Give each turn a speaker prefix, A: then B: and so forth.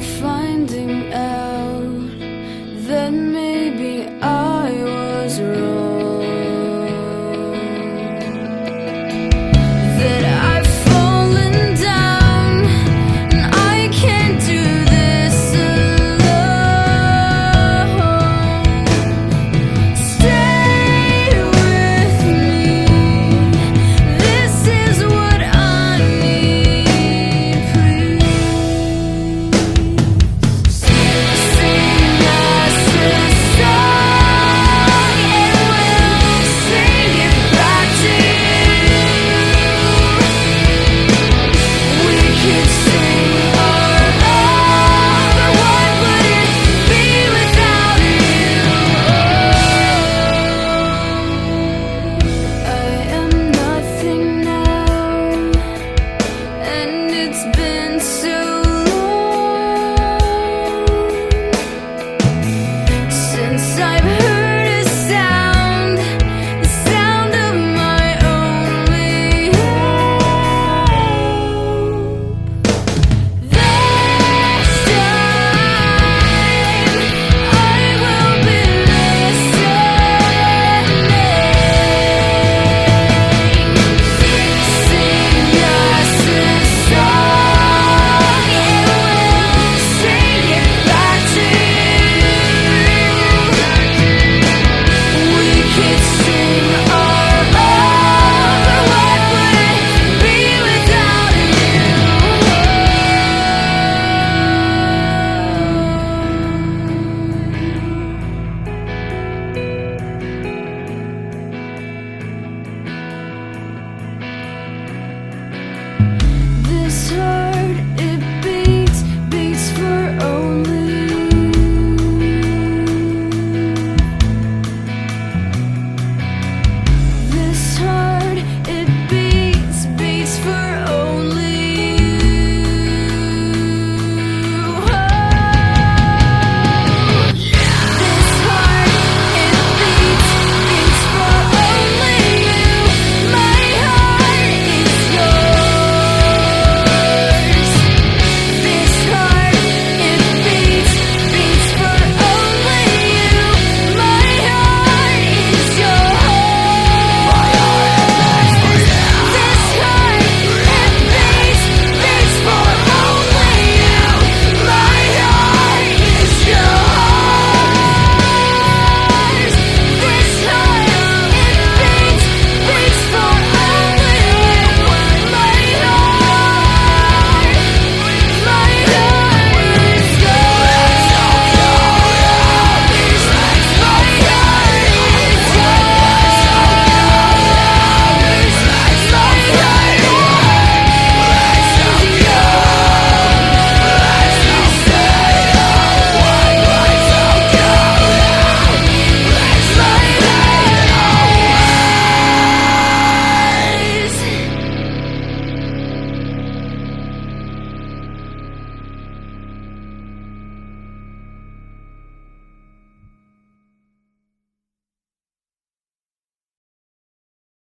A: finding out.